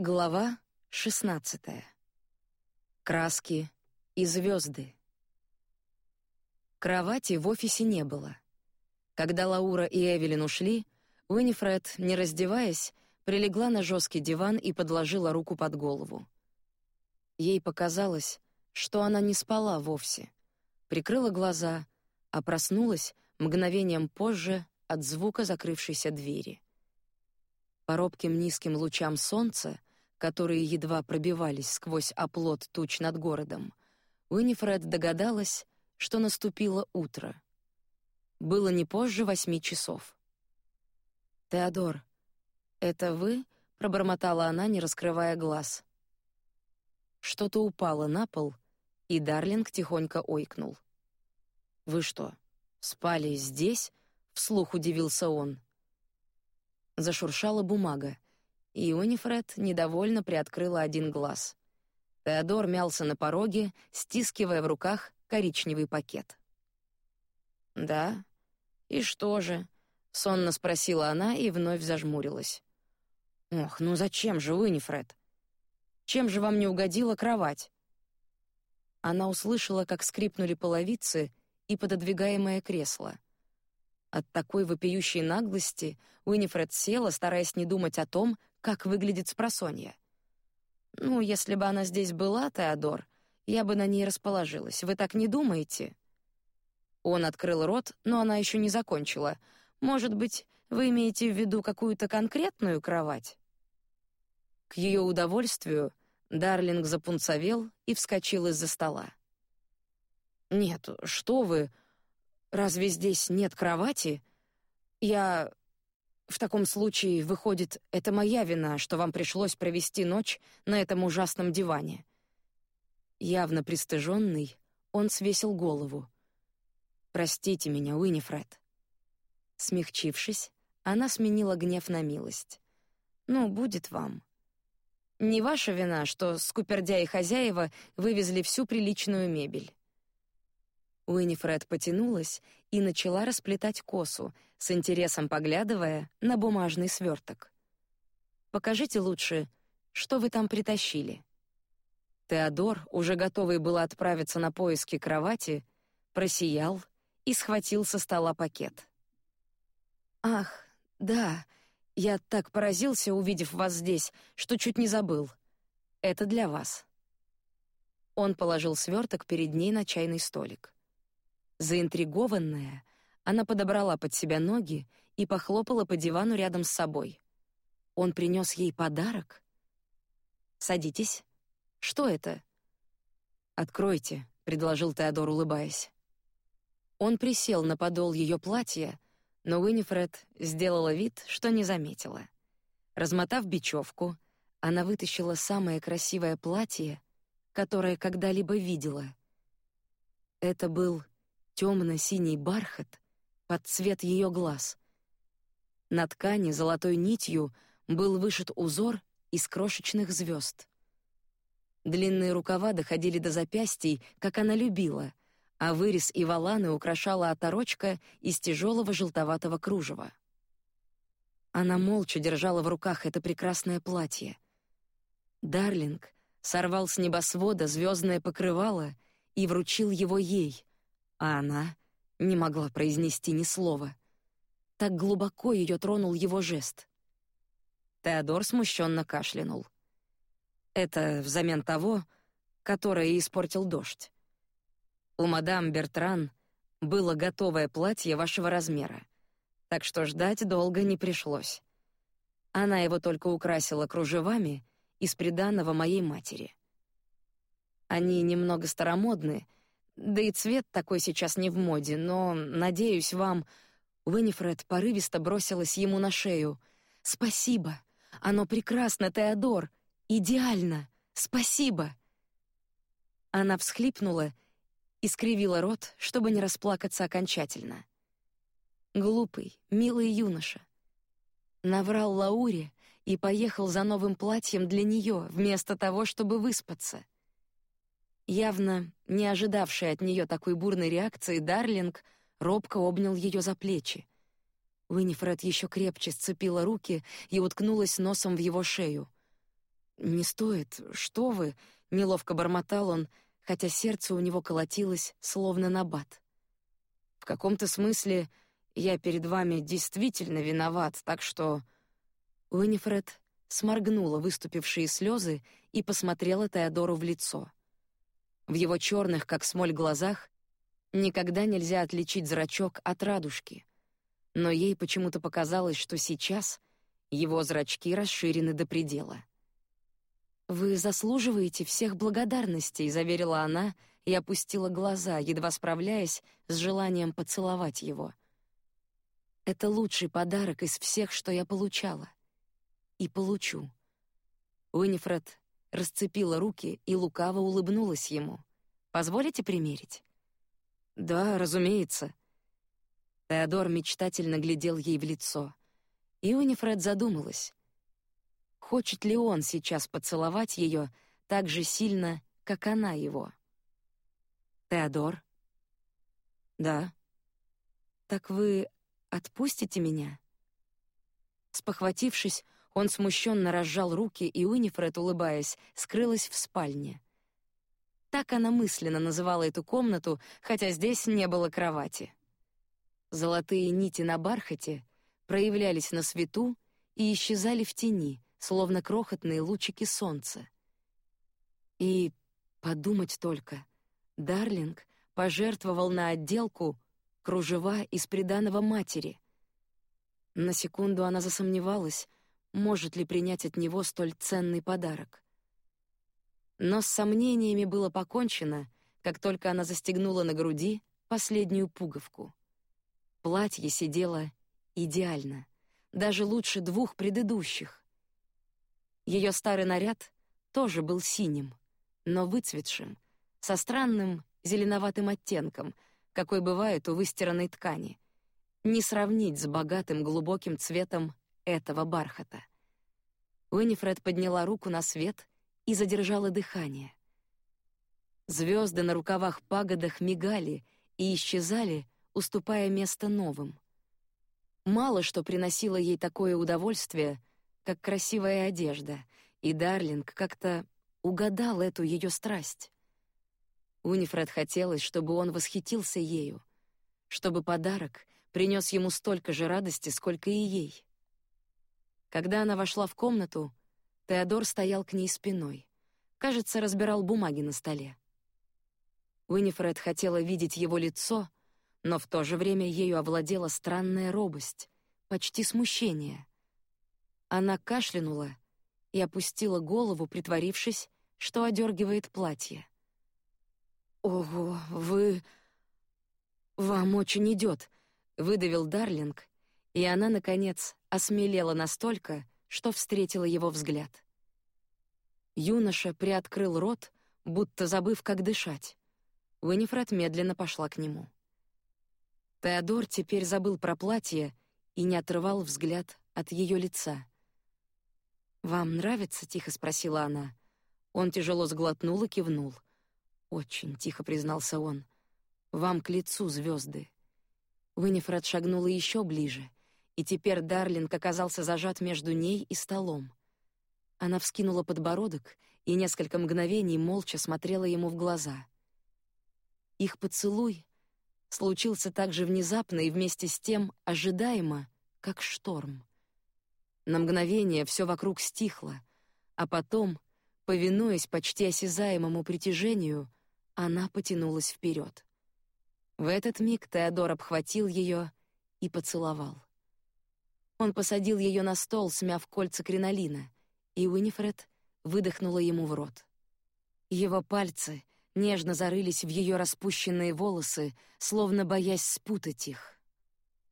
Глава шестнадцатая. Краски и звезды. Кровати в офисе не было. Когда Лаура и Эвелин ушли, Уинифред, не раздеваясь, прилегла на жесткий диван и подложила руку под голову. Ей показалось, что она не спала вовсе. Прикрыла глаза, а проснулась мгновением позже от звука закрывшейся двери. По робким низким лучам солнца, которые едва пробивались сквозь оплот туч над городом, Уинифред догадалась, что наступило утро. Было не позже восьми часов. Теодор, это вы? пробормотала она, не раскрывая глаз. Что-то упало на пол, и Дарлинг тихонько ойкнул. Вы что, спали здесь? вслух удивился он. Зашуршала бумага, и Унифред недовольно приоткрыла один глаз. Теодор мялся на пороге, стискивая в руках коричневый пакет. Да. И что же? сонно спросила она и вновь зажмурилась. Ох, ну зачем же Уинифред? Чем же вам не угодила кровать? Она услышала, как скрипнули половицы и пододвигаемое кресло. От такой вопиющей наглости Уинифред села, стараясь не думать о том, как выглядит спросонья. Ну, если бы она здесь была, Теодор, я бы на ней расположилась. Вы так не думаете? Он открыл рот, но она еще не закончила. Может быть, вы имеете в виду какую-то конкретную кровать? К ее удовольствию Дарлинг запунцовел и вскочил из-за стола. Нет, что вы? Разве здесь нет кровати? Я в таком случае выходит, это моя вина, что вам пришлось провести ночь на этом ужасном диване. Явно пристыженный, он свесил голову. Простите меня, Уинифред. Смягчившись, она сменила гнев на милость. Ну, будет вам. Не ваша вина, что скупердяи хозяева вывезли всю приличную мебель. Уинифред потянулась и начала расплетать косу, с интересом поглядывая на бумажный сверток. Покажите лучше, что вы там притащили. Теодор, уже готовый был отправиться на поиски кровати, просиял и схватил со стола пакет. Ах, да, я так поразился, увидев вас здесь, что чуть не забыл. Это для вас. Он положил сверток перед ней на чайный столик. Заинтригованная, она подобрала под себя ноги и похлопала по дивану рядом с собой. Он принес ей подарок. Садитесь. Что это? Откройте, предложил Теодор, улыбаясь. Он присел на подол ее платья, но Уинифред сделала вид, что не заметила. Размотав бечевку, она вытащила самое красивое платье, которое когда-либо видела. Это был темно-синий бархат под цвет ее глаз. На ткани золотой нитью был вышит узор из крошечных звезд. Длинные рукава доходили до запястий, как она любила, а вырез и воланы украшала оторочка из тяжелого желтоватого кружева. Она молча держала в руках это прекрасное платье. Дарлинг сорвал с небосвода звездное покрывало и вручил его ей, а она не могла произнести ни слова. Так глубоко ее тронул его жест. Теодор смущенно кашлянул. Это взамен того, которое испортил дождь. У мадам Бертран было готовое платье вашего размера, так что ждать долго не пришлось. Она его только украсила кружевами из приданого моей матери. Они немного старомодны, да и цвет такой сейчас не в моде, но, надеюсь, вам... Винифред порывисто бросилась ему на шею. «Спасибо! Оно прекрасно, Теодор! Идеально! Спасибо!» Она всхлипнула и скривила рот, чтобы не расплакаться окончательно. Глупый, милый юноша. Наврал Лауре и поехал за новым платьем для нее, вместо того, чтобы выспаться. Явно не ожидавший от нее такой бурной реакции, Дарлинг робко обнял ее за плечи. Уинифред еще крепче сцепила руки и уткнулась носом в его шею. не стоит, что вы, неловко бормотал он, хотя сердце у него колотилось словно набат. В каком-то смысле я перед вами действительно виноват, так что Уинифред сморгнула выступившие слезы и посмотрела Теодору в лицо. В его черных, как смоль, глазах никогда нельзя отличить зрачок от радужки, но ей почему-то показалось, что сейчас его зрачки расширены до предела. Вы заслуживаете всех благодарностей, заверила она и опустила глаза, едва справляясь с желанием поцеловать его. Это лучший подарок из всех, что я получала и получу. Уинифред расцепила руки и лукаво улыбнулась ему. Позволите примерить? Да, разумеется. Теодор мечтательно глядел ей в лицо, и Уинифред задумалась, хочет ли он сейчас поцеловать ее так же сильно, как она его. Теодор. Да. Так вы отпустите меня? Спохватившись, он смущенно разжал руки, и Уинифред, улыбаясь, скрылась в спальне. Так она мысленно называла эту комнату, хотя здесь не было кровати. Золотые нити на бархате проявлялись на свету и исчезали в тени, словно крохотные лучики солнца. И подумать только, Дарлинг пожертвовал на отделку кружева из приданого матери. На секунду она засомневалась, может ли принять от него столь ценный подарок. Но с сомнениями было покончено, как только она застегнула на груди последнюю пуговку. Платье сидело идеально, даже лучше двух предыдущих. Ее старый наряд тоже был синим, но выцветшим, со странным зеленоватым оттенком, какой бывает у выстиранной ткани. Не сравнить с богатым глубоким цветом этого бархата. Уинифред подняла руку на свет и задержала дыхание. Звезды на рукавах пагодах мигали и исчезали, уступая место новым. Мало что приносило ей такое удовольствие, как красивая одежда, и Дарлинг как-то угадал эту ее страсть. Унифред хотелось, чтобы он восхитился ею, чтобы подарок принес ему столько же радости, сколько и ей. Когда она вошла в комнату, Теодор стоял к ней спиной. Кажется, разбирал бумаги на столе. Уинифред хотела видеть его лицо, но в то же время ею овладела странная робость, почти смущение. Она кашлянула и опустила голову, притворившись, что одергивает платье. Ого, вы, вам очень идет, выдавил Дарлинг, и она наконец осмелела настолько, что встретила его взгляд. Юноша приоткрыл рот, будто забыв, как дышать. Уинифред медленно пошла к нему. Теодор теперь забыл про платье и не отрывал взгляд от ее лица. Вам нравится? тихо спросила она. Он тяжело сглотнул и кивнул. Очень тихо признался он. Вам к лицу звезды. Уинифред шагнула еще ближе и теперь Дарлинг оказался зажат между ней и столом. Она вскинула подбородок и несколько мгновений молча смотрела ему в глаза. Их поцелуй случился так же внезапно и вместе с тем ожидаемо, как шторм. На мгновение все вокруг стихло, а потом, повинуясь почти осязаемому притяжению, она потянулась вперед. В этот миг Теодор обхватил ее и поцеловал. Он посадил ее на стол, смяв кольца кринолина, и Уинифред выдохнула ему в рот. Его пальцы нежно зарылись в ее распущенные волосы, словно боясь спутать их.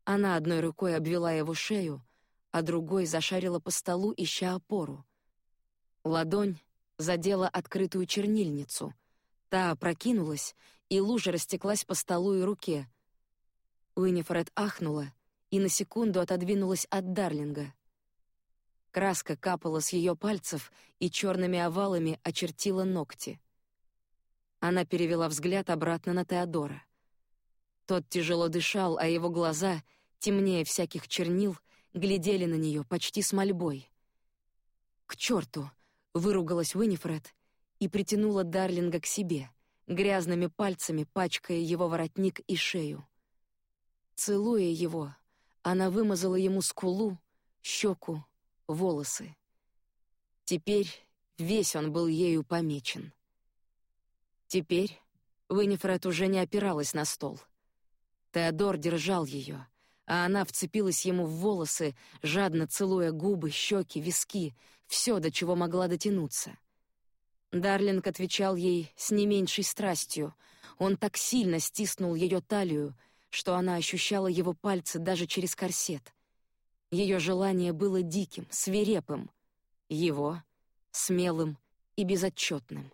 Она одной рукой обвела его шею, а другой зашарила по столу, ища опору. Ладонь задела открытую чернильницу. Та опрокинулась, и лужа растеклась по столу и руке. Уинифред ахнула и на секунду отодвинулась от Дарлинга. Краска капала с ее пальцев и черными овалами очертила ногти. Она перевела взгляд обратно на Теодора. Тот тяжело дышал, а его глаза, темнее всяких чернил, глядели на нее почти с мольбой. К черту! выругалась Уинифред и притянула Дарлинга к себе, грязными пальцами пачкая его воротник и шею. Целуя его, она вымазала ему скулу, щеку, волосы. Теперь весь он был ею помечен. Теперь Уинифред уже не опиралась на стол. Теодор держал ее, а она вцепилась ему в волосы, жадно целуя губы, щеки, виски, все, до чего могла дотянуться. Дарлинг отвечал ей с не меньшей страстью. Он так сильно стиснул ее талию, что она ощущала его пальцы даже через корсет. Ее желание было диким, свирепым, его — смелым и безотчетным.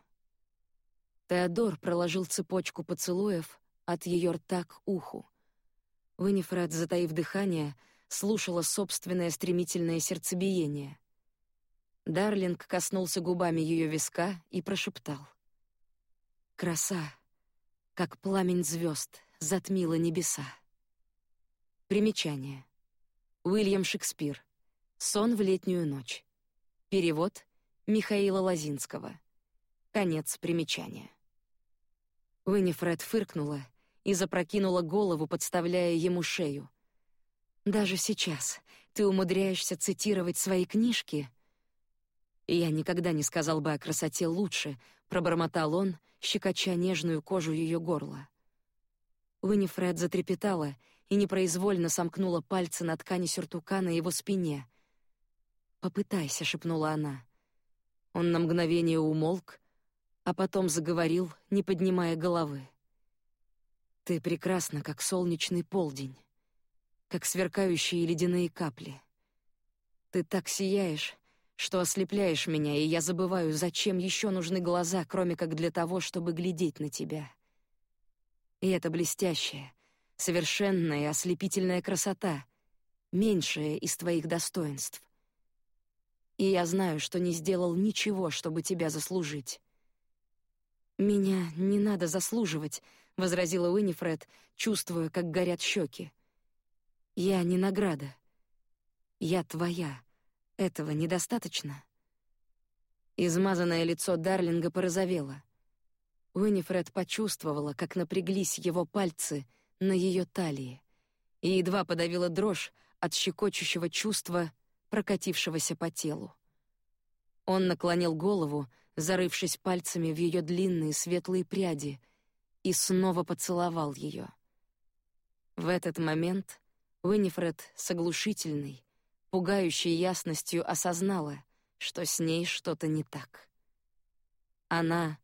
Теодор проложил цепочку поцелуев от ее рта к уху. Винифред, затаив дыхание, слушала собственное стремительное сердцебиение. Дарлинг коснулся губами ее виска и прошептал: "Краса, как пламень звезд, затмила небеса". Примечание. Уильям Шекспир. Сон в летнюю ночь. Перевод Михаила Лазинского. Конец примечания. Уинифред фыркнула и запрокинула голову, подставляя ему шею. Даже сейчас ты умудряешься цитировать свои книжки, я никогда не сказал бы о красоте лучше, пробормотал он, щекоча нежную кожу ее горла. Уинифред затрепетала и непроизвольно сомкнула пальцы на ткани сюртука на его спине. Попытайся, шепнула она. Он на мгновение умолк, а потом заговорил, не поднимая головы. Ты прекрасна, как солнечный полдень, как сверкающие ледяные капли. Ты так сияешь, что ослепляешь меня, и я забываю, зачем еще нужны глаза, кроме как для того, чтобы глядеть на тебя. И это блестящая, совершенная ослепительная красота, меньшая из твоих достоинств. И я знаю, что не сделал ничего, чтобы тебя заслужить. Меня не надо заслуживать, возразила Уинифред, чувствуя, как горят щеки. Я не награда. Я твоя. Этого недостаточно. Измазанное лицо Дарлинга порозовело. Уинифред почувствовала, как напряглись его пальцы на ее талии, и едва подавила дрожь от щекочущего чувства, прокатившегося по телу. Он наклонил голову, зарывшись пальцами в ее длинные светлые пряди, и снова поцеловал ее. В этот момент Уинифред с оглушительной, пугающей ясностью осознала, что с ней что-то не так. Она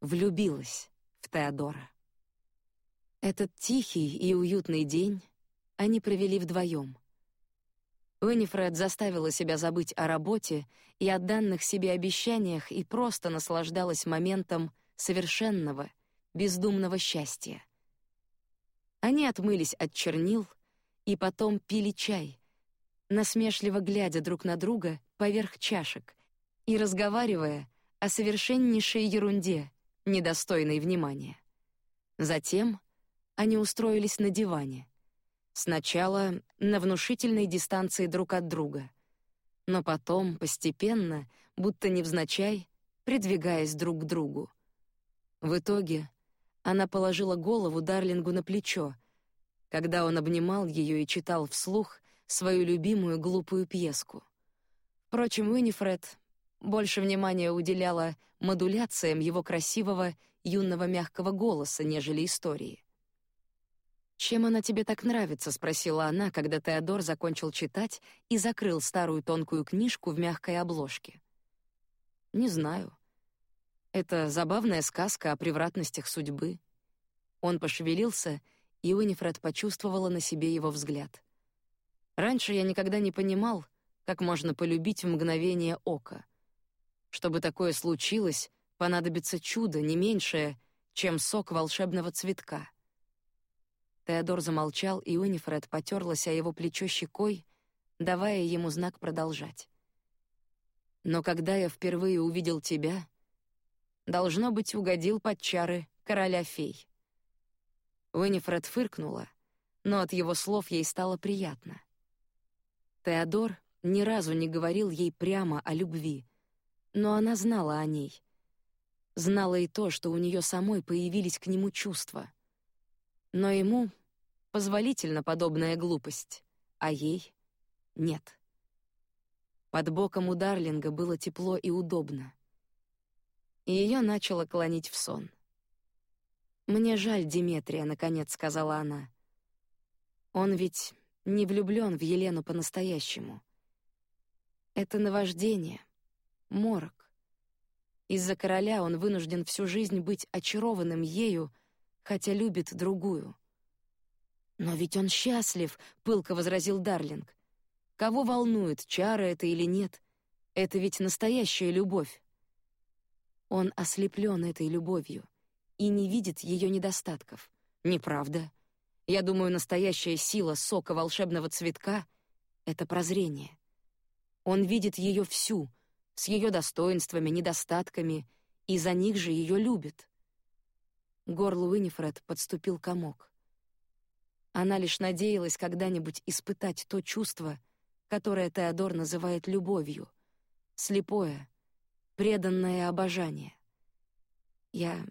влюбилась в Теодора. Этот тихий и уютный день они провели вдвоем. Уинифред заставила себя забыть о работе и о данных себе обещаниях и просто наслаждалась моментом совершенного, бездумного счастья. Они отмылись от чернил и потом пили чай, насмешливо глядя друг на друга поверх чашек и разговаривая о совершеннейшей ерунде, недостойной внимания. Затем они устроились на диване. Сначала на внушительной дистанции друг от друга, но потом постепенно, будто невзначай, придвигаясь друг к другу. В итоге она положила голову Дарлингу на плечо, когда он обнимал ее и читал вслух свою любимую глупую пьеску. Впрочем, Уинифред больше внимания уделяла модуляциям его красивого юного мягкого голоса, нежели истории. «Чем она тебе так нравится?» — спросила она, когда Теодор закончил читать и закрыл старую тонкую книжку в мягкой обложке. «Не знаю. Это забавная сказка о превратностях судьбы». Он пошевелился, и Уинифред почувствовала на себе его взгляд. Раньше я никогда не понимал, как можно полюбить в мгновение ока. Чтобы такое случилось, понадобится чудо не меньшее, чем сок волшебного цветка. Теодор замолчал, и Уинифред потерлась о его плечо щекой, давая ему знак продолжать. Но когда я впервые увидел тебя, должно быть, угодил под чары короля фей. Уинифред фыркнула, но от его слов ей стало приятно. Теодор ни разу не говорил ей прямо о любви, Но она знала о ней. Знала и то, что у нее самой появились к нему чувства. Но ему позволительно подобная глупость, а ей — нет. Под боком у Дарлинга было тепло и удобно. И ее начало клонить в сон. «Мне жаль Диметрия», — наконец сказала она. «Он ведь не влюблен в Елену по-настоящему. Это наваждение, морок. Из-за короля он вынужден всю жизнь быть очарованным ею, хотя любит другую. Но ведь он счастлив, пылко возразил Дарлинг. Кого волнует, чара это или нет? Это ведь настоящая любовь. Он ослеплен этой любовью и не видит ее недостатков. Неправда? Я думаю, настоящая сила сока волшебного цветка — это прозрение. Он видит ее всю, с ее достоинствами, недостатками, и за них же ее любит. Горлу Уинифред подступил комок. Она лишь надеялась когда-нибудь испытать то чувство, которое Теодор называет любовью, слепое, преданное обожание. Я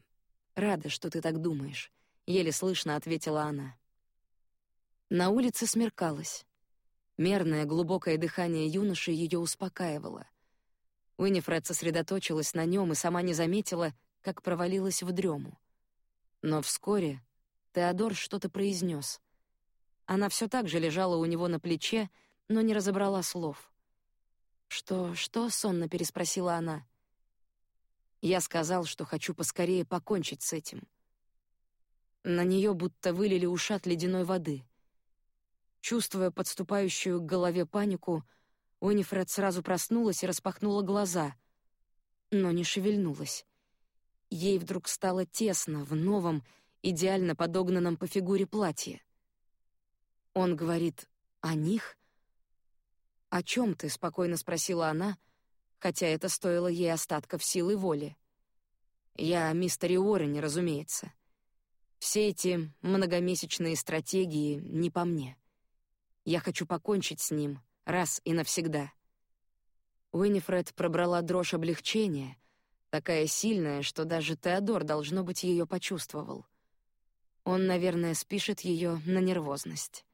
рада, что ты так думаешь, еле слышно ответила она. На улице смеркалось. Мерное глубокое дыхание юноши ее успокаивало. Уинифред сосредоточилась на нем и сама не заметила, как провалилась в дрему. Но вскоре Теодор что-то произнес. Она все так же лежала у него на плече, но не разобрала слов. Что, что? сонно переспросила она. Я сказал, что хочу поскорее покончить с этим. На нее будто вылили ушат ледяной воды. Чувствуя подступающую к голове панику, Унифред сразу проснулась и распахнула глаза, но не шевельнулась. Ей вдруг стало тесно в новом, идеально подогнанном по фигуре платье. Он говорит о них. О чем ты? спокойно спросила она, хотя это стоило ей остатков силы воли. Я о мистере Уоррене, разумеется. Все эти многомесячные стратегии не по мне. Я хочу покончить с ним раз и навсегда. Уинифред пробрала дрожь облегчения, такая сильная, что даже Теодор должно быть ее почувствовал. Он, наверное, спишет ее на нервозность.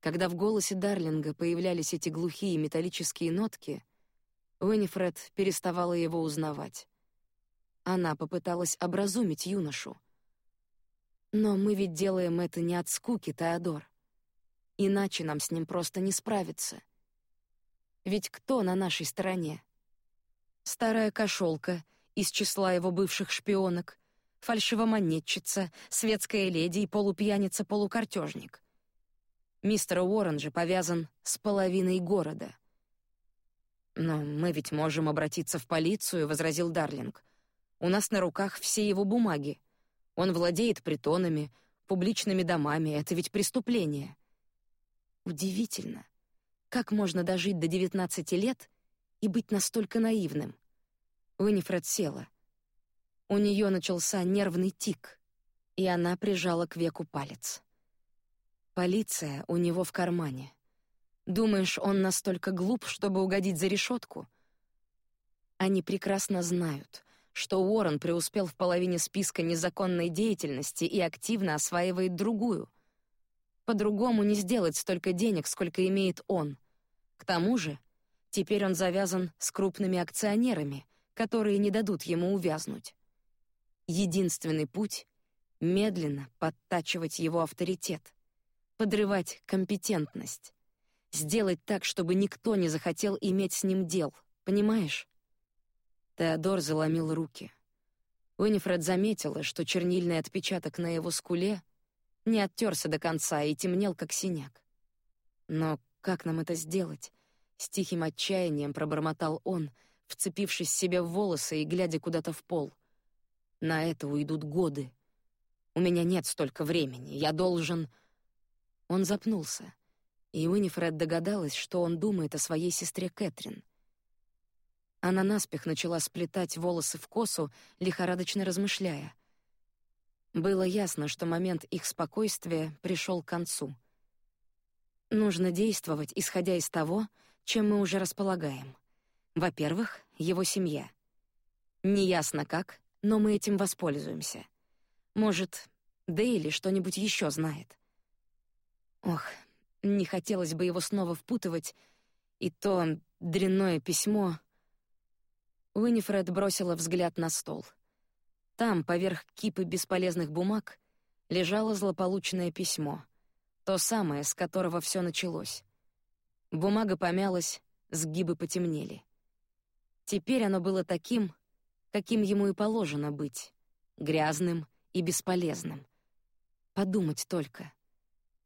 Когда в голосе Дарлинга появлялись эти глухие металлические нотки, Уинифред переставала его узнавать. Она попыталась образумить юношу. Но мы ведь делаем это не от скуки, Теодор. Иначе нам с ним просто не справиться. Ведь кто на нашей стороне? Старая кошелка из числа его бывших шпионок, фальшивомонетчица, светская леди и полупьяница-полукартежник. Мистер Уоррен же повязан с половиной города. Но мы ведь можем обратиться в полицию, возразил Дарлинг. У нас на руках все его бумаги. Он владеет притонами, публичными домами. Это ведь преступление. Удивительно, как можно дожить до девятнадцати лет и быть настолько наивным. Уинифред села. У нее начался нервный тик, и она прижала к веку палец. Полиция у него в кармане. Думаешь, он настолько глуп, чтобы угодить за решетку? Они прекрасно знают, что Уоррен преуспел в половине списка незаконной деятельности и активно осваивает другую — по-другому не сделать столько денег, сколько имеет он. К тому же, теперь он завязан с крупными акционерами, которые не дадут ему увязнуть. Единственный путь — медленно подтачивать его авторитет, подрывать компетентность, сделать так, чтобы никто не захотел иметь с ним дел, понимаешь? Теодор заломил руки. Уинифред заметила, что чернильный отпечаток на его скуле не оттерся до конца и темнел, как синяк. Но как нам это сделать? С тихим отчаянием пробормотал он, вцепившись себе в волосы и глядя куда-то в пол. На это уйдут годы. У меня нет столько времени. Я должен. Он запнулся, и Уинифред догадалась, что он думает о своей сестре Кэтрин. Она наспех начала сплетать волосы в косу, лихорадочно размышляя. Было ясно, что момент их спокойствия пришел к концу. Нужно действовать, исходя из того, чем мы уже располагаем. Во-первых, его семья. Неясно как, но мы этим воспользуемся. Может, Дейли что-нибудь еще знает. Ох, не хотелось бы его снова впутывать, и то дрянное письмо. Уинифред бросила взгляд на стол. Там, поверх кипы бесполезных бумаг, лежало злополучное письмо, то самое, с которого все началось. Бумага помялась, сгибы потемнели. Теперь оно было таким, каким ему и положено быть, грязным и бесполезным. Подумать только.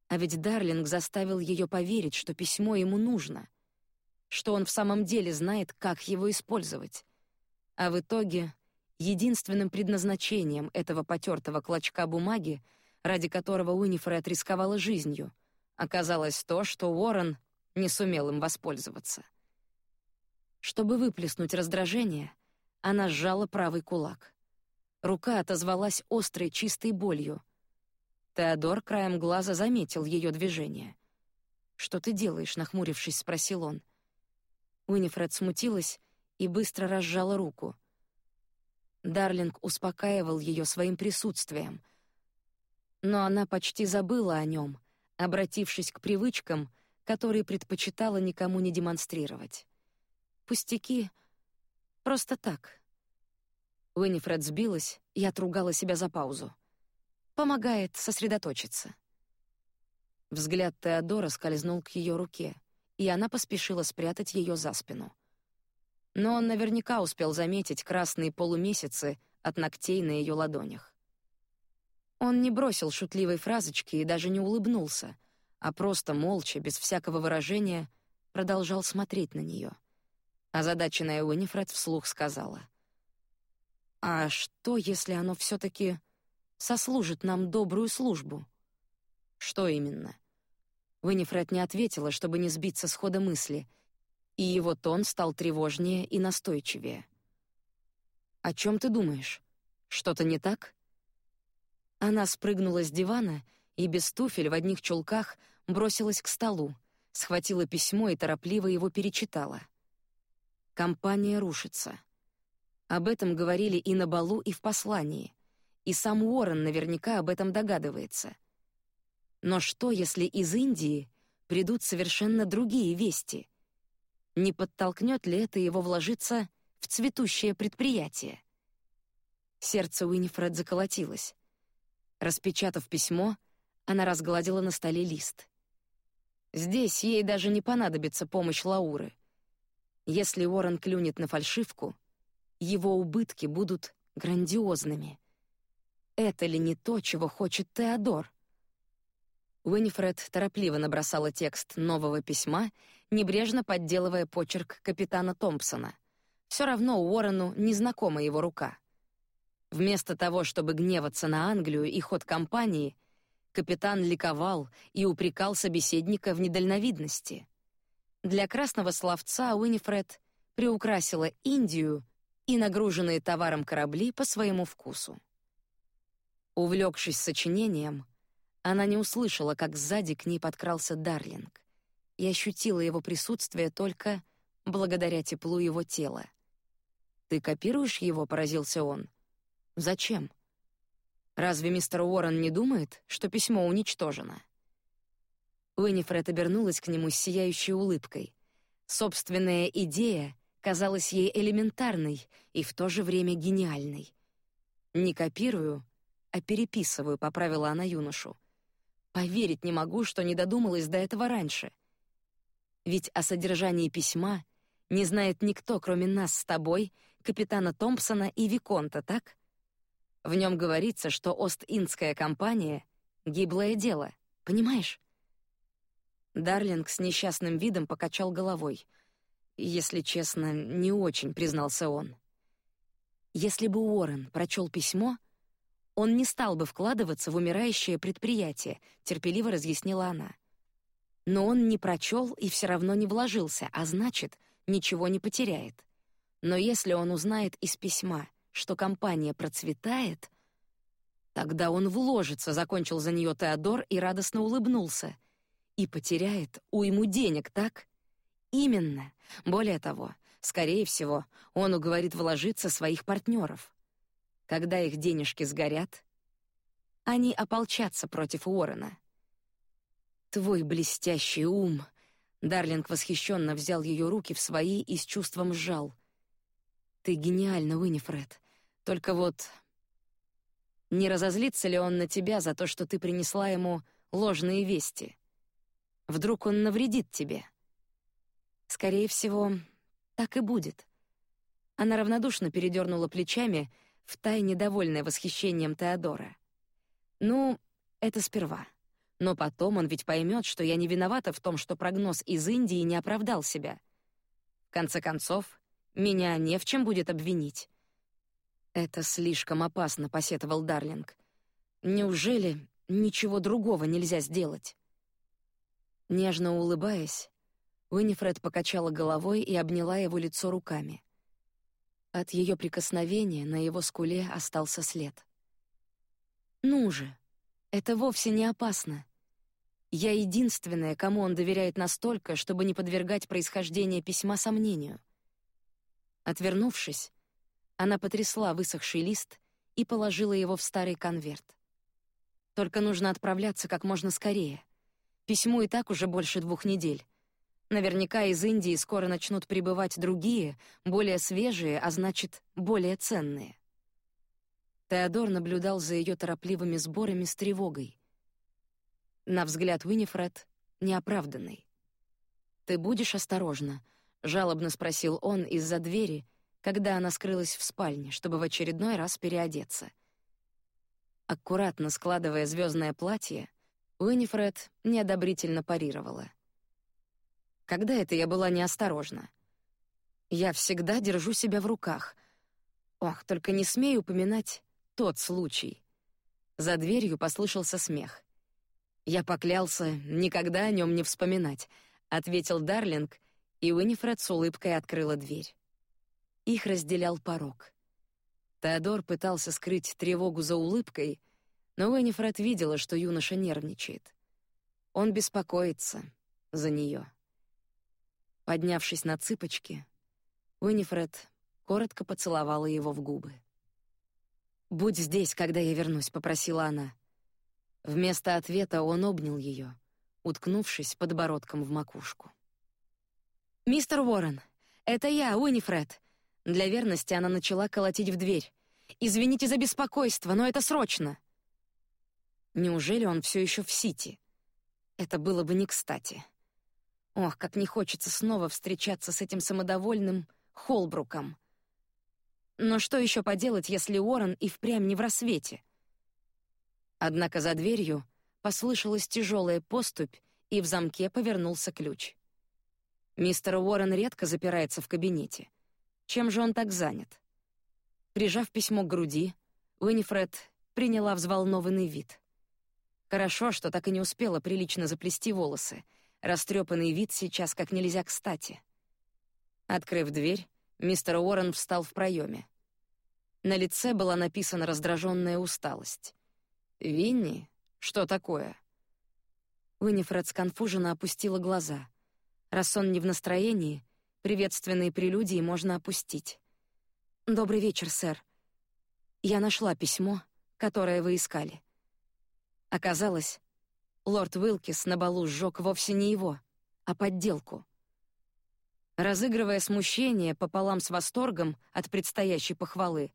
А ведь Дарлинг заставил ее поверить, что письмо ему нужно, что он в самом деле знает, как его использовать. А в итоге единственным предназначением этого потертого клочка бумаги, ради которого Уинифред рисковала жизнью, оказалось то, что Уоррен не сумел им воспользоваться. Чтобы выплеснуть раздражение, она сжала правый кулак. Рука отозвалась острой чистой болью. Теодор краем глаза заметил ее движение. «Что ты делаешь?» — нахмурившись, спросил он. Уинифред смутилась и быстро разжала руку. Дарлинг успокаивал ее своим присутствием, но она почти забыла о нем, обратившись к привычкам, которые предпочитала никому не демонстрировать. Пустяки. Просто так. Уинифред сбилась и отругала себя за паузу. Помогает сосредоточиться. Взгляд Теодора скользнул к ее руке, и она поспешила спрятать ее за спину. Но он наверняка успел заметить красные полумесяцы от ногтей на ее ладонях. Он не бросил шутливой фразочки и даже не улыбнулся, а просто молча, без всякого выражения, продолжал смотреть на нее. Озадаченная Уинифред вслух сказала: "А что, если оно все таки сослужит нам добрую службу?" "Что именно?" Уинифред не ответила, чтобы не сбиться с хода мысли, и его тон стал тревожнее и настойчивее. "О чем ты думаешь? Что-то не так?" Она спрыгнула с дивана и без туфель в одних чулках бросилась к столу, схватила письмо и торопливо его перечитала. Компания рушится. Об этом говорили и на балу, и в послании. И сам Уоррен наверняка об этом догадывается. Но что, если из Индии придут совершенно другие вести? Не подтолкнет ли это его вложиться в цветущее предприятие? Сердце Уинифред заколотилось. Распечатав письмо, она разгладила на столе лист. Здесь ей даже не понадобится помощь Лауры — если Уоррен клюнет на фальшивку, его убытки будут грандиозными. Это ли не то, чего хочет Теодор? Уинифред торопливо набросала текст нового письма, небрежно подделывая почерк капитана Томпсона. Все равно Уоррену незнакома его рука. Вместо того, чтобы гневаться на Англию и ход кампании, капитан ликовал и упрекал собеседника в недальновидности. Для красного словца Уинифред приукрасила Индию и нагруженные товаром корабли по своему вкусу. Увлекшись сочинением, она не услышала, как сзади к ней подкрался Дарлинг, и ощутила его присутствие только благодаря теплу его тела. Ты копируешь его? поразился он. Зачем? Разве мистер Уоррен не думает, что письмо уничтожено? Уинифред обернулась к нему с сияющей улыбкой. Собственная идея казалась ей элементарной и в то же время гениальной. «Не копирую, а переписываю», — поправила она юношу. «Поверить не могу, что не додумалась до этого раньше. Ведь о содержании письма не знает никто, кроме нас с тобой, капитана Томпсона и Виконта, так? В нем говорится, что Ост-Индская компания — гиблое дело, понимаешь?» Дарлинг с несчастным видом покачал головой. Если честно, не очень, признался он. Если бы Уоррен прочел письмо, он не стал бы вкладываться в умирающее предприятие, терпеливо разъяснила она. Но он не прочел и все равно не вложился, а значит, ничего не потеряет. Но если он узнает из письма, что компания процветает, тогда он вложится, закончил за нее Теодор и радостно улыбнулся и потеряет уйму денег, так? Именно. Более того, Скорее всего, он уговорит вложиться своих партнеров. Когда их денежки сгорят, они ополчатся против Уоррена. Твой блестящий ум. Дарлинг восхищенно взял ее руки в свои и с чувством сжал. Ты гениальна, Уинифред. Только вот не разозлится ли он на тебя за то, что ты принесла ему ложные вести? Вдруг он навредит тебе? Скорее всего, так и будет. Она равнодушно передернула плечами, втайне довольная восхищением Теодора. Ну, это сперва. Но потом он ведь поймет, что я не виновата в том, что прогноз из Индии не оправдал себя. В конце концов, меня не в чем будет обвинить. Это слишком опасно, посетовал Дарлинг. Неужели ничего другого нельзя сделать? Нежно улыбаясь, Уинифред покачала головой и обняла его лицо руками. От ее прикосновения на его скуле остался след. Ну же, это вовсе не опасно. Я единственная, кому он доверяет настолько, чтобы не подвергать происхождение письма сомнению. Отвернувшись, она потрясла высохший лист и положила его в старый конверт. Только нужно отправляться как можно скорее. Письму и так уже больше двух недель. Наверняка из Индии скоро начнут прибывать другие, более свежие, а значит, более ценные. Теодор наблюдал за ее торопливыми сборами с тревогой. На взгляд Уинифред неоправданный. Ты будешь осторожна, жалобно спросил он из-за двери, когда она скрылась в спальне, чтобы в очередной раз переодеться. Аккуратно складывая звездное платье, Уинифред неодобрительно парировала. Когда это я была неосторожна? Я всегда держу себя в руках. Ох, только не смею упоминать тот случай. За дверью послышался смех. Я поклялся никогда о нем не вспоминать, ответил Дарлинг, и Уинифред с улыбкой открыла дверь. Их разделял порог. Теодор пытался скрыть тревогу за улыбкой, но Уинифред видела, что юноша нервничает. Он беспокоится за нее. Поднявшись на цыпочки, Уинифред коротко поцеловала его в губы. «Будь здесь, когда я вернусь», — попросила она. Вместо ответа он обнял ее, уткнувшись подбородком в макушку. «Мистер Уоррен, это я, Уинифред». Для верности она начала колотить в дверь. «Извините за беспокойство, но это срочно». Неужели он все еще в Сити? Это было бы не кстати. Ох, как не хочется снова встречаться с этим самодовольным Холбруком. Но что еще поделать, если Уоррен и впрямь не в рассвете? Однако за дверью послышалась тяжелая поступь, и в замке повернулся ключ. Мистер Уоррен редко запирается в кабинете. Чем же он так занят? Прижав письмо к груди, Уинифред приняла взволнованный вид. Хорошо, что так и не успела прилично заплести волосы — Растрепанный вид сейчас как нельзя кстати. Открыв дверь, мистер Уоррен встал в проеме. На лице была написана раздраженная усталость. «Винни? Что такое?» Уинифред сконфуженно опустила глаза. Раз он не в настроении, приветственные прелюдии можно опустить. «Добрый вечер, сэр. Я нашла письмо, которое вы искали. Оказалось, Лорд Уилкис на балу сжег вовсе не его, а подделку. Разыгрывая смущение пополам с восторгом от предстоящей похвалы,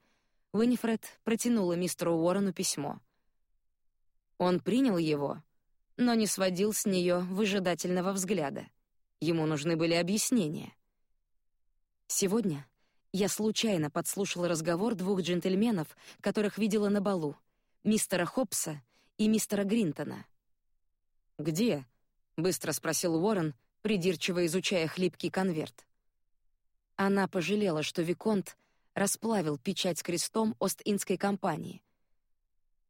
Уинифред протянула мистеру Уоррену письмо. Он принял его, но не сводил с нее выжидательного взгляда. Ему нужны были объяснения. Сегодня я случайно подслушала разговор двух джентльменов, которых видела на балу, мистера Хопса и мистера Гринтона. «Где?» — быстро спросил Уоррен, придирчиво изучая хлипкий конверт. Она пожалела, что Виконт расплавил печать с крестом Ост-Индской компании.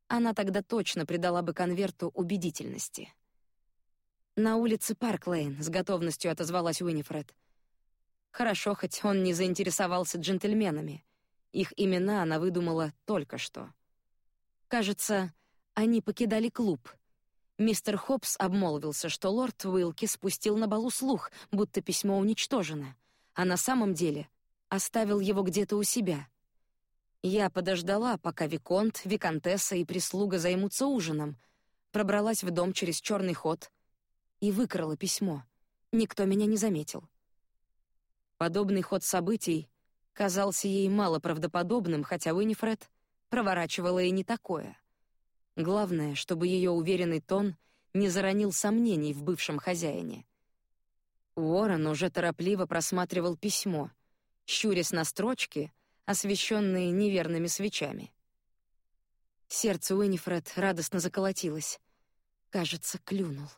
Она тогда точно придала бы конверту убедительности. «На улице Парк-Лейн», — с готовностью отозвалась Уинифред. Хорошо, хоть он не заинтересовался джентльменами. Их имена она выдумала только что. Кажется, они покидали клуб — Мистер Хопс обмолвился, что лорд Уилки спустил на балу слух, будто письмо уничтожено. а на самом деле оставил его где-то у себя. Я подождала, пока виконт, виконтесса и прислуга займутся ужином, пробралась в дом через черный ход и выкрала письмо. Никто меня не заметил. Подобный ход событий казался ей мало правдоподобным, хотя Уинифред проворачивала и не такое. Главное, чтобы ее уверенный тон не заронил сомнений в бывшем хозяине. Уоррен уже торопливо просматривал письмо, щурясь на строчки, освещенные неверными свечами. Сердце Уинифред радостно заколотилось. Кажется, клюнул.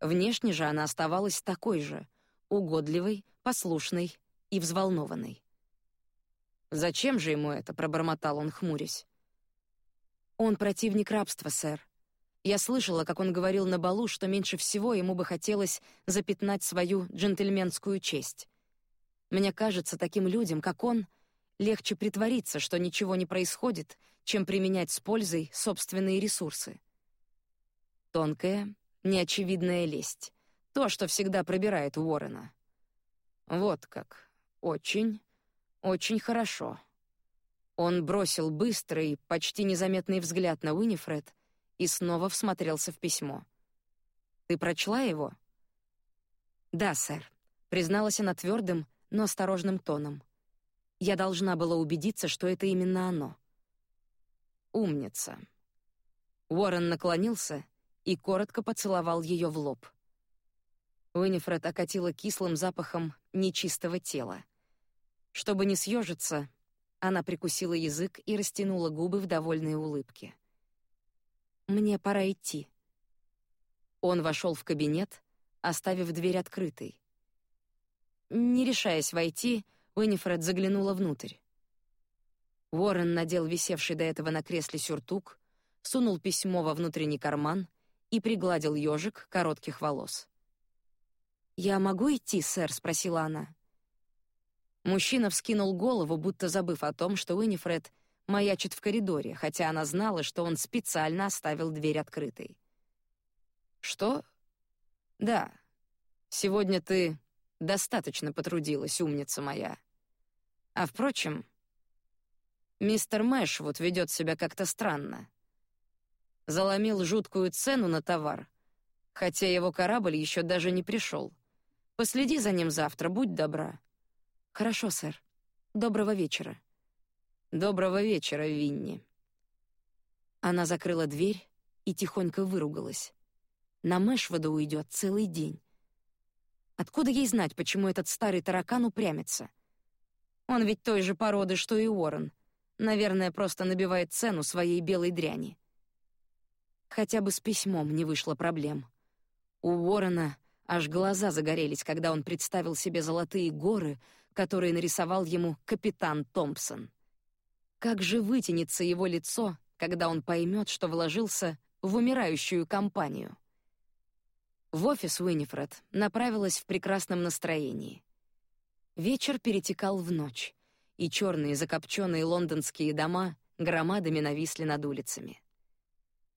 Внешне же она оставалась такой же, угодливой, послушной и взволнованной. Зачем же ему это, пробормотал он, хмурясь. Он противник рабства, сэр. Я слышала, как он говорил на балу, что меньше всего ему бы хотелось запятнать свою джентльменскую честь. Мне кажется, таким людям, как он, легче притвориться, что ничего не происходит, чем применять с пользой собственные ресурсы. Тонкая, неочевидная лесть. То, что всегда пробирает Уоррена. Вот как. Очень, очень хорошо. Он бросил быстрый, почти незаметный взгляд на Уинифред и снова всмотрелся в письмо. Ты прочла его? Да, сэр. Призналась она твердым, но осторожным тоном. Я должна была убедиться, что это именно оно. Умница. Уоррен наклонился и коротко поцеловал ее в лоб. Уинифред окатила кислым запахом нечистого тела. Чтобы не съежиться, она прикусила язык и растянула губы в довольной улыбке. Мне пора идти. Он вошел в кабинет, оставив дверь открытой. Не решаясь войти, Уинифред заглянула внутрь. Уоррен надел висевший до этого на кресле сюртук, сунул письмо во внутренний карман и пригладил ежик коротких волос. «Я могу идти, сэр?» — спросила она. Мужчина вскинул голову, будто забыв о том, что Уинифред маячит в коридоре, хотя она знала, что он специально оставил дверь открытой. «Что?» «Да. Сегодня ты достаточно потрудилась, умница моя. А впрочем, мистер Мэшвуд ведет себя как-то странно. Заломил жуткую цену на товар, хотя его корабль еще даже не пришел. Последи за ним завтра, будь добра. Хорошо, сэр. Доброго вечера. Доброго вечера, Винни. Она закрыла дверь и тихонько выругалась. На Мэшвода уйдет целый день. Откуда ей знать, почему этот старый таракан упрямится? Он ведь той же породы, что и Уоррен. Наверное, просто набивает цену своей белой дряни. Хотя бы с письмом не вышло проблем. У Уоррена аж глаза загорелись, когда он представил себе золотые горы, которые нарисовал ему капитан Томпсон. Как же вытянется его лицо, когда он поймет, что вложился в умирающую компанию? В офис Уинифред направилась в прекрасном настроении. Вечер перетекал в ночь, и черные закопченные лондонские дома громадами нависли над улицами.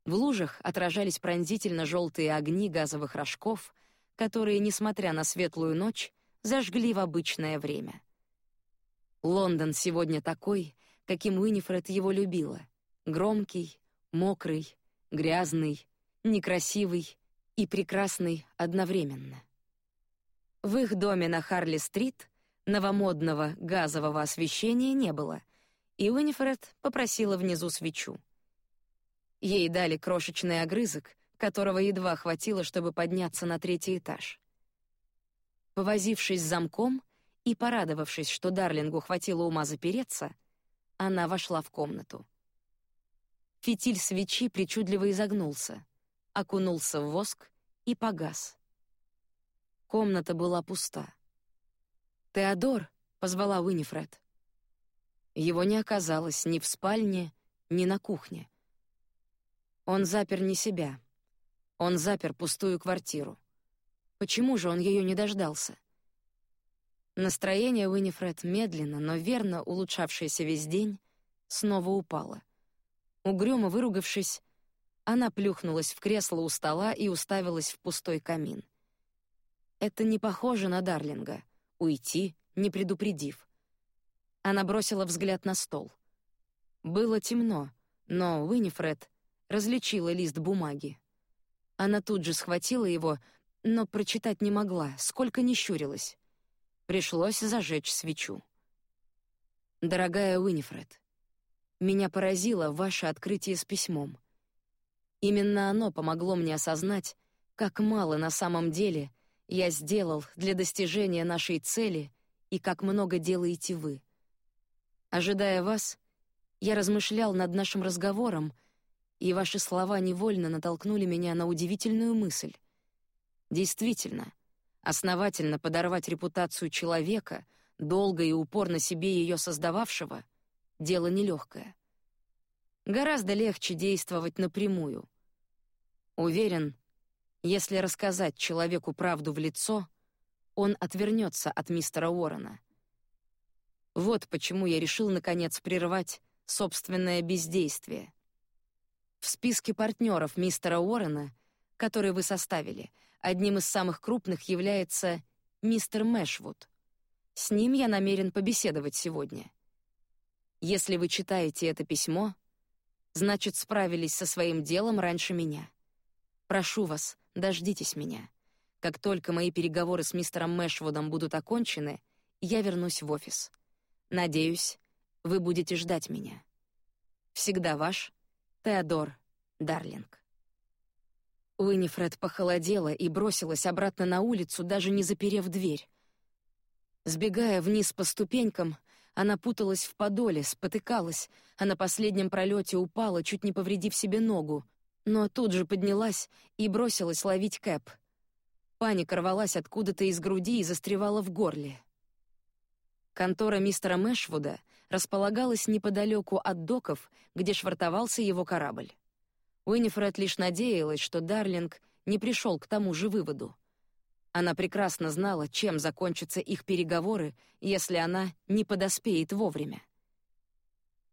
В лужах отражались пронзительно желтые огни газовых рожков, которые, несмотря на светлую ночь, зажгли в обычное время. Лондон сегодня такой, каким Уинифред его любила: громкий, мокрый, грязный, некрасивый и прекрасный одновременно. В их доме на Харли-стрит новомодного газового освещения не было, и Уинифред попросила внизу свечу. Ей дали крошечный огрызок, которого едва хватило, чтобы подняться на третий этаж. Повозившись с замком и порадовавшись, что Дарлингу хватило ума запереться, она вошла в комнату. Фитиль свечи причудливо изогнулся, окунулся в воск и погас. Комната была пуста. «Теодор!» — позвала Уинифред. Его не оказалось ни в спальне, ни на кухне. Он запер не себя. Он запер пустую квартиру. Почему же он ее не дождался? Настроение Уинифред медленно, но верно улучшавшееся весь день, снова упало. Угрюмо выругавшись, она плюхнулась в кресло у стола и уставилась в пустой камин. Это не похоже на Дарлинга — уйти не предупредив. Она бросила взгляд на стол. Было темно, но Уинифред различила лист бумаги. Она тут же схватила его, но прочитать не могла, сколько ни щурилась. Пришлось зажечь свечу. Дорогая Уинифред, меня поразило ваше открытие с письмом. Именно оно помогло мне осознать, как мало на самом деле я сделал для достижения нашей цели и как много делаете вы. Ожидая вас, я размышлял над нашим разговором, и ваши слова невольно натолкнули меня на удивительную мысль. Действительно, основательно подорвать репутацию человека, долго и упорно себе ее создававшего, дело нелегкое. Гораздо легче действовать напрямую. Уверен, если рассказать человеку правду в лицо, он отвернется от мистера Уоррена. Вот почему я решил наконец прервать собственное бездействие. В списке партнеров мистера Уоррена, который вы составили, одним из самых крупных является мистер Мэшвуд. С ним я намерен побеседовать сегодня. Если вы читаете это письмо, значит, справились со своим делом раньше меня. Прошу вас, дождитесь меня. Как только мои переговоры с мистером Мэшвудом будут окончены, я вернусь в офис. Надеюсь, вы будете ждать меня. Всегда ваш Теодор Дарлинг. Уинифред похолодела и бросилась обратно на улицу, даже не заперев дверь. Сбегая вниз по ступенькам, она путалась в подоле, спотыкалась, а на последнем пролете упала, чуть не повредив себе ногу, но тут же поднялась и бросилась ловить Кэп. Паника рвалась откуда-то из груди и застревала в горле. Контора мистера Мэшвуда располагалась неподалеку от доков, где швартовался его корабль. Уинифред лишь надеялась, что Дарлинг не пришел к тому же выводу. Она прекрасно знала, чем закончатся их переговоры, если она не подоспеет вовремя.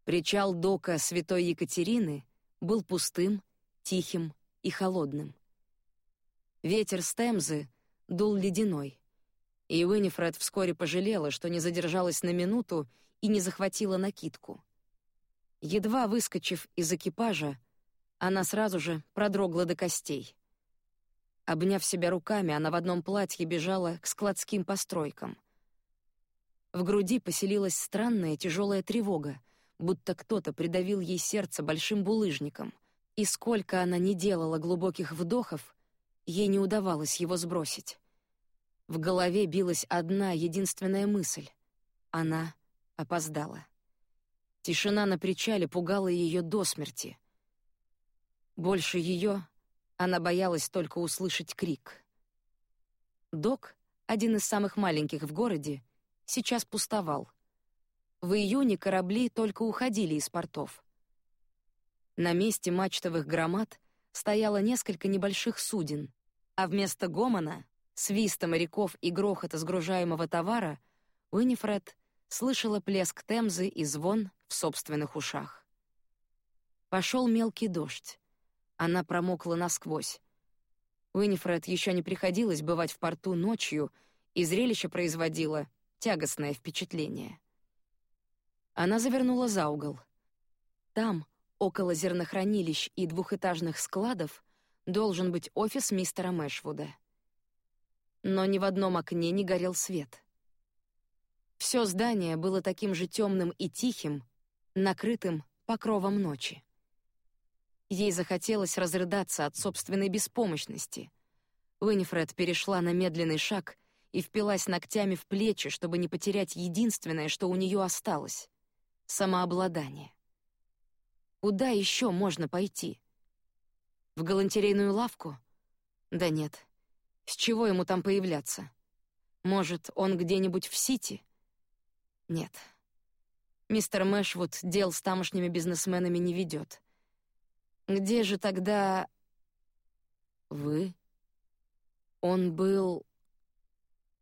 Причал дока Святой Екатерины был пустым, тихим и холодным. Ветер с Темзы дул ледяной, и Уинифред вскоре пожалела, что не задержалась на минуту и не захватила накидку. Едва выскочив из экипажа, она сразу же продрогла до костей. Обняв себя руками, она в одном платье бежала к складским постройкам. В груди поселилась странная тяжелая тревога, будто кто-то придавил ей сердце большим булыжником, и сколько она не делала глубоких вдохов, ей не удавалось его сбросить. В голове билась одна единственная мысль: она опоздала. Тишина на причале пугала ее до смерти. Больше ее она боялась только услышать крик. Док, один из самых маленьких в городе, сейчас пустовал. В июне корабли только уходили из портов. На месте мачтовых громад стояло несколько небольших суден, а вместо гомона свиста моряков и грохота сгружаемого товара, Уинифред слышала плеск Темзы и звон в собственных ушах. Пошел мелкий дождь. Она промокла насквозь. Уинифред еще не приходилось бывать в порту ночью, и зрелище производило тягостное впечатление. Она завернула за угол. Там, около зернохранилищ и двухэтажных складов, должен быть офис мистера Мэшвуда но ни в одном окне не горел свет. Все здание было таким же темным и тихим, накрытым покровом ночи. Ей захотелось разрыдаться от собственной беспомощности. Уинифред перешла на медленный шаг и впилась ногтями в плечи, чтобы не потерять единственное, что у нее осталось — самообладание. Куда еще можно пойти? В галантерейную лавку? Да нет, с чего ему там появляться? Может, он где-нибудь в Сити? Нет. Мистер Мэшвуд дел с тамошними бизнесменами не ведет. Где же тогда... Вы? Он был...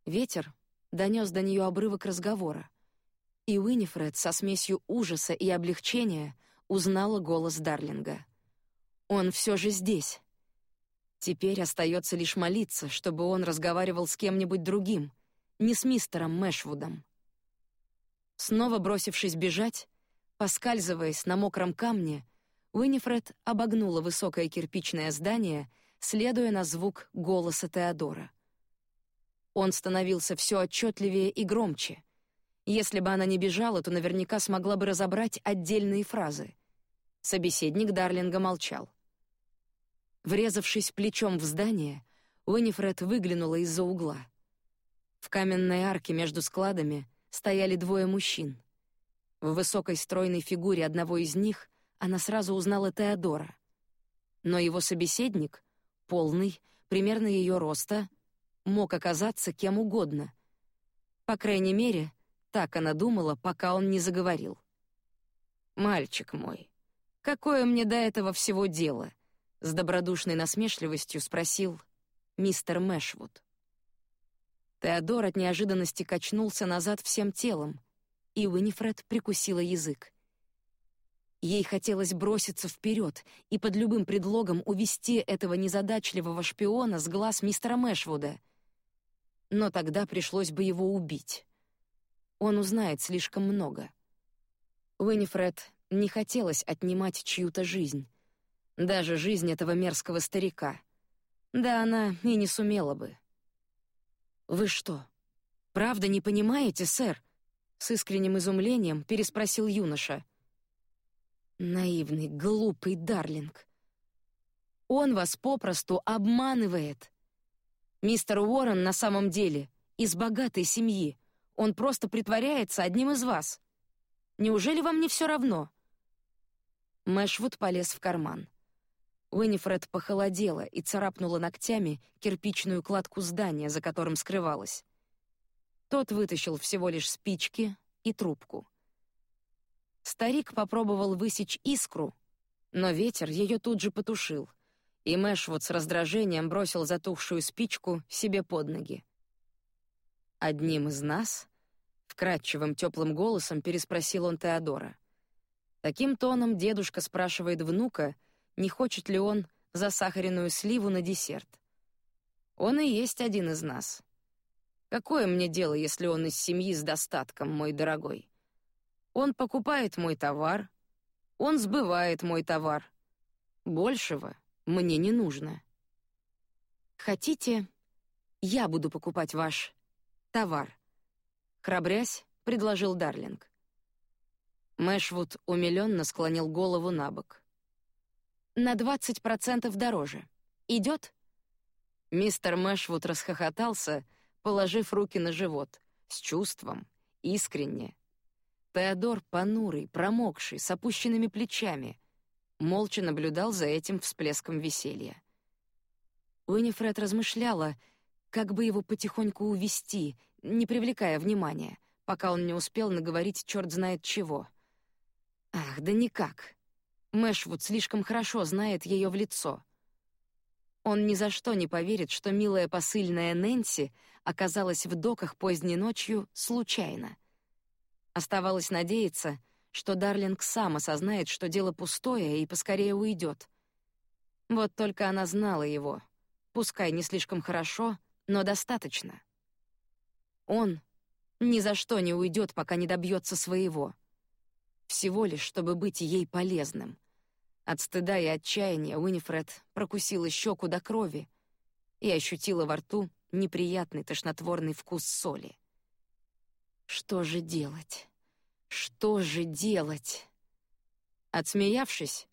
Ветер донес до нее обрывок разговора, и Уинифред со смесью ужаса и облегчения узнала голос Дарлинга. Он все же здесь. Теперь остается лишь молиться, чтобы он разговаривал с кем-нибудь другим, не с мистером Мэшвудом. Снова бросившись бежать, поскальзываясь на мокром камне, Уинифред обогнула высокое кирпичное здание, следуя на звук голоса Теодора. Он становился все отчетливее и громче. Если бы она не бежала, то наверняка смогла бы разобрать отдельные фразы. Собеседник Дарлинга молчал. Врезавшись плечом в здание, Уинифред выглянула из-за угла. В каменной арке между складами стояли двое мужчин. В высокой стройной фигуре одного из них она сразу узнала Теодора. Но его собеседник, полный, примерно ее роста, мог оказаться кем угодно. По крайней мере, так она думала, пока он не заговорил. «Мальчик мой, какое мне до этого всего дело?» — с добродушной насмешливостью спросил мистер Мэшвуд. Теодор от неожиданности качнулся назад всем телом, и Уинифред прикусила язык. Ей хотелось броситься вперед и под любым предлогом увести этого незадачливого шпиона с глаз мистера Мэшвуда. Но тогда пришлось бы его убить. Он узнает слишком много. Уинифред не хотелось отнимать чью-то жизнь, даже жизнь этого мерзкого старика. Да она и не сумела бы. Вы что, правда не понимаете, сэр? С искренним изумлением переспросил юноша. Наивный, глупый Дарлинг. Он вас попросту обманывает. Мистер Уоррен на самом деле из богатой семьи. Он просто притворяется одним из вас. Неужели вам не все равно? Мэшвуд полез в карман. Уинифред похолодела и царапнула ногтями кирпичную кладку здания, за которым скрывалась. Тот вытащил всего лишь спички и трубку. Старик попробовал высечь искру, но ветер ее тут же потушил, и Мэшвуд с раздражением бросил затухшую спичку себе под ноги. «Одним из нас?» — вкрадчивым теплым голосом переспросил он Теодора. Таким тоном дедушка спрашивает внука, не хочет ли он засахаренную сливу на десерт. «Он и есть один из нас», Какое мне дело, если он из семьи с достатком, мой дорогой? Он покупает мой товар, он сбывает мой товар. Большего мне не нужно. Хотите, я буду покупать ваш товар? Храбрясь, предложил Дарлинг. Мэшвуд умилённо склонил голову на бок. На двадцать процентов дороже. Идет? Мистер Мэшвуд расхохотался положив руки на живот, с чувством, искренне. Теодор, понурый, промокший, с опущенными плечами, молча наблюдал за этим всплеском веселья. Уинифред размышляла, как бы его потихоньку увести, не привлекая внимания, пока он не успел наговорить черт знает чего. Ах, да никак. Мэшвуд слишком хорошо знает ее в лицо. Он ни за что не поверит, что милая посыльная Нэнси оказалась в доках поздней ночью случайно. Оставалось надеяться, что Дарлинг сам осознает, что дело пустое, и поскорее уйдет. Вот только она знала его, пускай не слишком хорошо, но достаточно. Он ни за что не уйдет, пока не добьется своего. Всего лишь, чтобы быть ей полезным — от стыда и отчаяния Уинифред прокусила щеку до крови и ощутила во рту неприятный тошнотворный вкус соли. Что же делать? Что же делать? Отсмеявшись,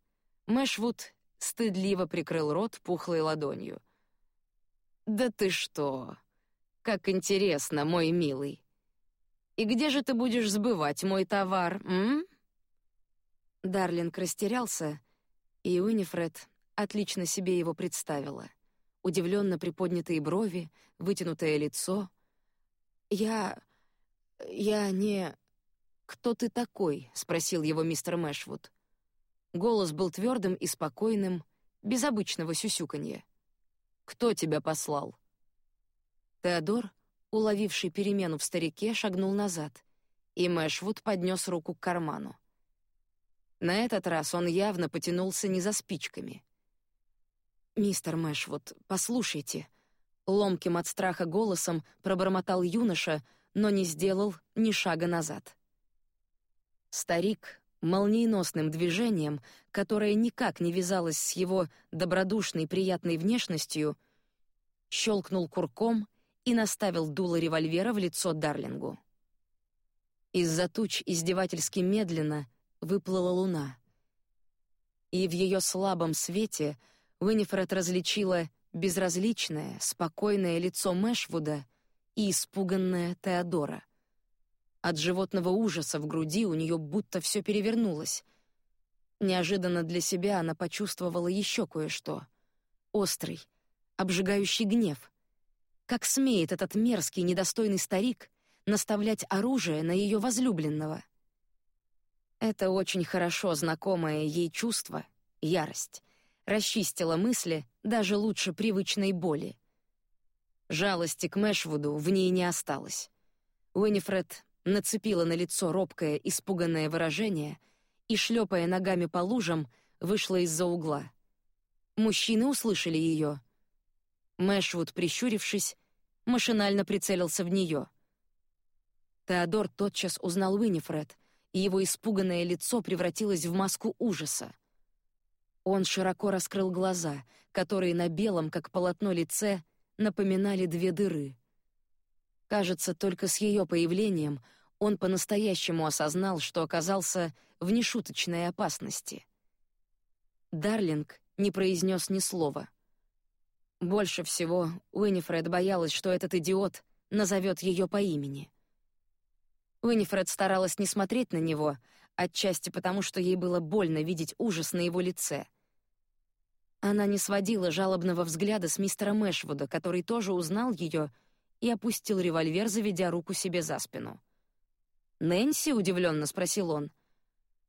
Мэшвуд стыдливо прикрыл рот пухлой ладонью. Да ты что? Как интересно, мой милый. И где же ты будешь сбывать мой товар, м? Дарлинг растерялся и Уинифред отлично себе его представила. Удивленно приподнятые брови, вытянутое лицо. «Я... я не...» «Кто ты такой?» — спросил его мистер Мэшвуд. Голос был твердым и спокойным, без обычного сюсюканья. «Кто тебя послал?» Теодор, уловивший перемену в старике, шагнул назад, и Мэшвуд поднес руку к карману. На этот раз он явно потянулся не за спичками. «Мистер Мэшвуд, послушайте». Ломким от страха голосом пробормотал юноша, но не сделал ни шага назад. Старик молниеносным движением, которое никак не вязалось с его добродушной приятной внешностью, щелкнул курком и наставил дуло револьвера в лицо Дарлингу. Из-за туч издевательски медленно выплыла луна. И в ее слабом свете Уинифред различила безразличное, спокойное лицо Мэшвуда и испуганное Теодора. От животного ужаса в груди у нее будто все перевернулось. Неожиданно для себя она почувствовала еще кое-что. Острый, обжигающий гнев. Как смеет этот мерзкий, недостойный старик наставлять оружие на ее возлюбленного. Это очень хорошо знакомое ей чувство, ярость, расчистило мысли даже лучше привычной боли. Жалости к Мэшвуду в ней не осталось. Уинифред нацепила на лицо робкое, испуганное выражение и, шлепая ногами по лужам, вышла из-за угла. Мужчины услышали ее. Мэшвуд, прищурившись, машинально прицелился в нее. Теодор тотчас узнал Уинифред, и его испуганное лицо превратилось в маску ужаса. Он широко раскрыл глаза, которые на белом, как полотно лице, напоминали две дыры. Кажется, только с ее появлением он по-настоящему осознал, что оказался в нешуточной опасности. Дарлинг не произнес ни слова. Больше всего Уинифред боялась, что этот идиот назовет ее по имени. Уинифред старалась не смотреть на него, отчасти потому, что ей было больно видеть ужас на его лице. Она не сводила жалобного взгляда с мистера Мэшвуда, который тоже узнал ее и опустил револьвер, заведя руку себе за спину. Нэнси удивленно спросил он.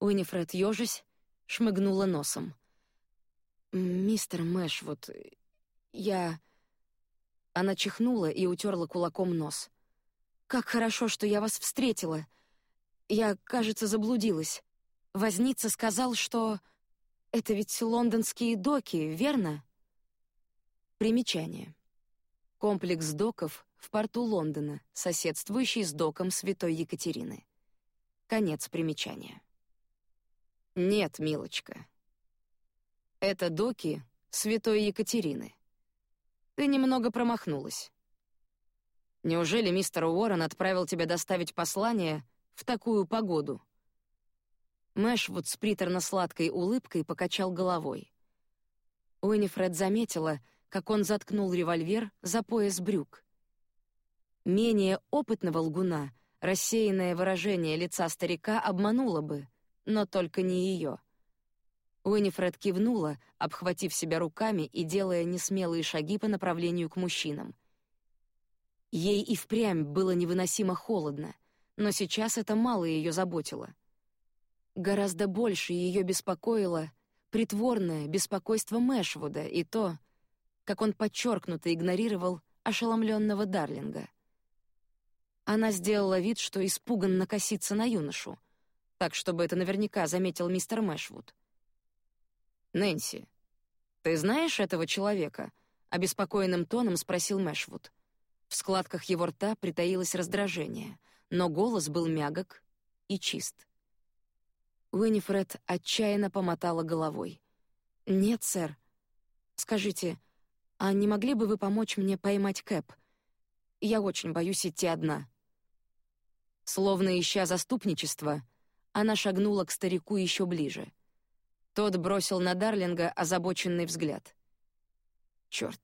Уинифред ёжись шмыгнула носом. Мистер Мэшвуд, я Она чихнула и утерла кулаком нос. Как хорошо, что я вас встретила. Я, кажется, заблудилась. Возница сказал, что это ведь лондонские доки, верно? Примечание. Комплекс доков в порту Лондона, соседствующий с доком Святой Екатерины. Конец примечания. Нет, милочка. Это доки Святой Екатерины. Ты немного промахнулась. Неужели мистер Уоррен отправил тебя доставить послание в такую погоду? Мэшвуд с приторно-сладкой улыбкой покачал головой. Уинифред заметила, как он заткнул револьвер за пояс брюк. Менее опытного лгуна рассеянное выражение лица старика обмануло бы, но только не ее. Уинифред кивнула, обхватив себя руками и делая несмелые шаги по направлению к мужчинам. Ей и впрямь было невыносимо холодно, но сейчас это мало ее заботило. Гораздо больше ее беспокоило притворное беспокойство Мэшвуда и то, как он подчеркнуто игнорировал ошеломленного Дарлинга. Она сделала вид, что испуганно косится на юношу, так чтобы это наверняка заметил мистер Мэшвуд. Нэнси, ты знаешь этого человека? обеспокоенным тоном спросил Мэшвуд. В складках его рта притаилось раздражение, но голос был мягок и чист. Уинифред отчаянно помотала головой. «Нет, сэр. Скажите, а не могли бы вы помочь мне поймать Кэп? Я очень боюсь идти одна». Словно ища заступничества, она шагнула к старику еще ближе. Тот бросил на Дарлинга озабоченный взгляд. Черт,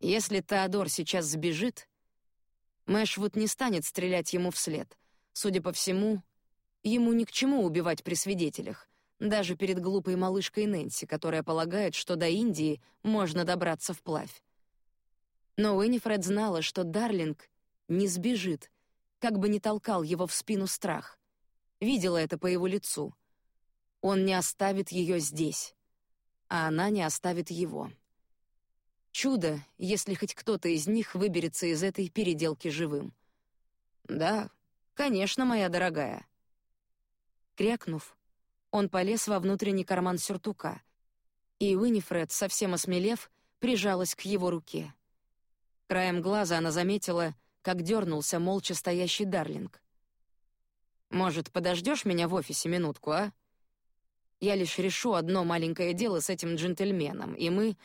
если Теодор сейчас сбежит, Мэшвуд не станет стрелять ему вслед. Судя по всему, ему ни к чему убивать при свидетелях, даже перед глупой малышкой Нэнси, которая полагает, что до Индии можно добраться вплавь. Но Уинифред знала, что Дарлинг не сбежит, как бы ни толкал его в спину страх. Видела это по его лицу. Он не оставит ее здесь, а она не оставит его. Чудо, если хоть кто-то из них выберется из этой переделки живым. Да, конечно, моя дорогая. Крякнув, он полез во внутренний карман сюртука, и Уинифред, совсем осмелев, прижалась к его руке. Краем глаза она заметила, как дернулся молча стоящий Дарлинг. «Может, подождешь меня в офисе минутку, а? Я лишь решу одно маленькое дело с этим джентльменом, и мы...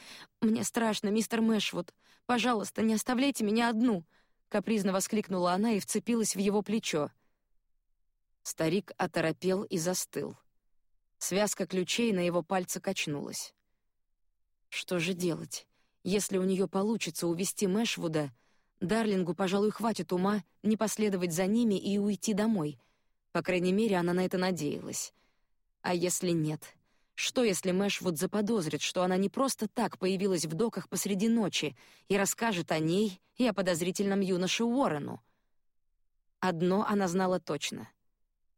Мне страшно, мистер Мэшвуд. Пожалуйста, не оставляйте меня одну!» Капризно воскликнула она и вцепилась в его плечо. Старик оторопел и застыл. Связка ключей на его пальце качнулась. Что же делать? Если у нее получится увести Мэшвуда, Дарлингу, пожалуй, хватит ума не последовать за ними и уйти домой. По крайней мере, она на это надеялась. А если нет? Что, если Мэшвуд заподозрит, что она не просто так появилась в доках посреди ночи и расскажет о ней и о подозрительном юноше Уоррену? Одно она знала точно.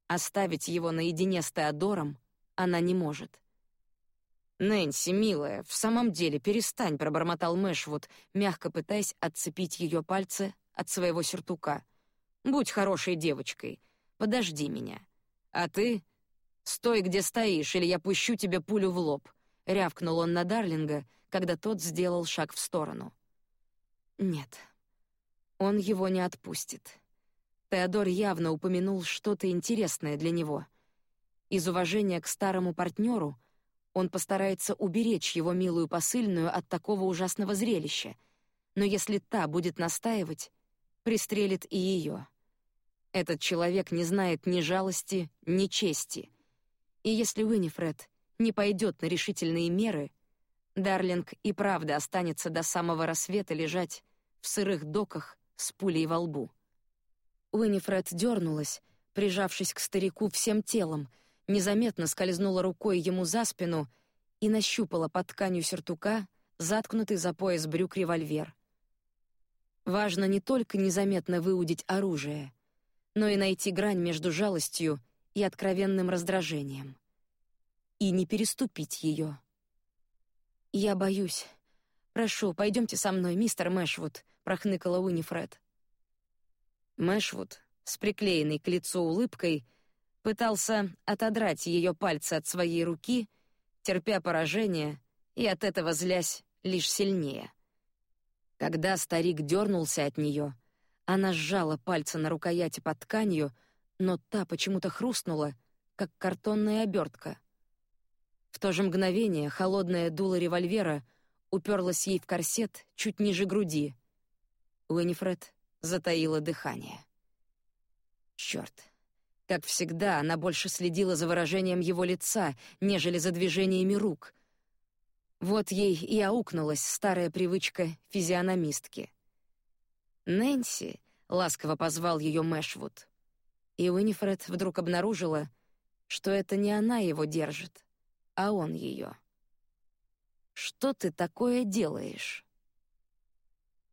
Оставить его наедине с Теодором она не может. «Нэнси, милая, в самом деле перестань», — пробормотал Мэшвуд, мягко пытаясь отцепить ее пальцы от своего сюртука. «Будь хорошей девочкой. Подожди меня. А ты стой, где стоишь, или я пущу тебе пулю в лоб», — рявкнул он на Дарлинга, когда тот сделал шаг в сторону. «Нет, он его не отпустит». Теодор явно упомянул что-то интересное для него. Из уважения к старому партнеру он постарается уберечь его милую посыльную от такого ужасного зрелища, но если та будет настаивать, пристрелит и ее. Этот человек не знает ни жалости, ни чести. И если Уинифред не пойдет на решительные меры, Дарлинг и правда останется до самого рассвета лежать в сырых доках с пулей во лбу. Уинифред дернулась, прижавшись к старику всем телом, незаметно скользнула рукой ему за спину и нащупала под тканью сюртука заткнутый за пояс брюк револьвер. Важно не только незаметно выудить оружие, но и найти грань между жалостью и откровенным раздражением. И не переступить ее. «Я боюсь. Прошу, пойдемте со мной, мистер Мэшвуд», — прохныкала Уинифред. Мэшвуд, с приклеенной к лицу улыбкой, пытался отодрать ее пальцы от своей руки, терпя поражение и от этого злясь лишь сильнее. Когда старик дернулся от нее, она сжала пальцы на рукояти под тканью, но та почему-то хрустнула, как картонная обертка. В то же мгновение холодное дуло револьвера уперлось ей в корсет чуть ниже груди. Уинифред затаила дыхание. Черт! Как всегда, она больше следила за выражением его лица, нежели за движениями рук. Вот ей и аукнулась старая привычка физиономистки. «Нэнси», — ласково позвал ее Мэшвуд. И Уинифред вдруг обнаружила, что это не она его держит, а он ее. «Что ты такое делаешь?»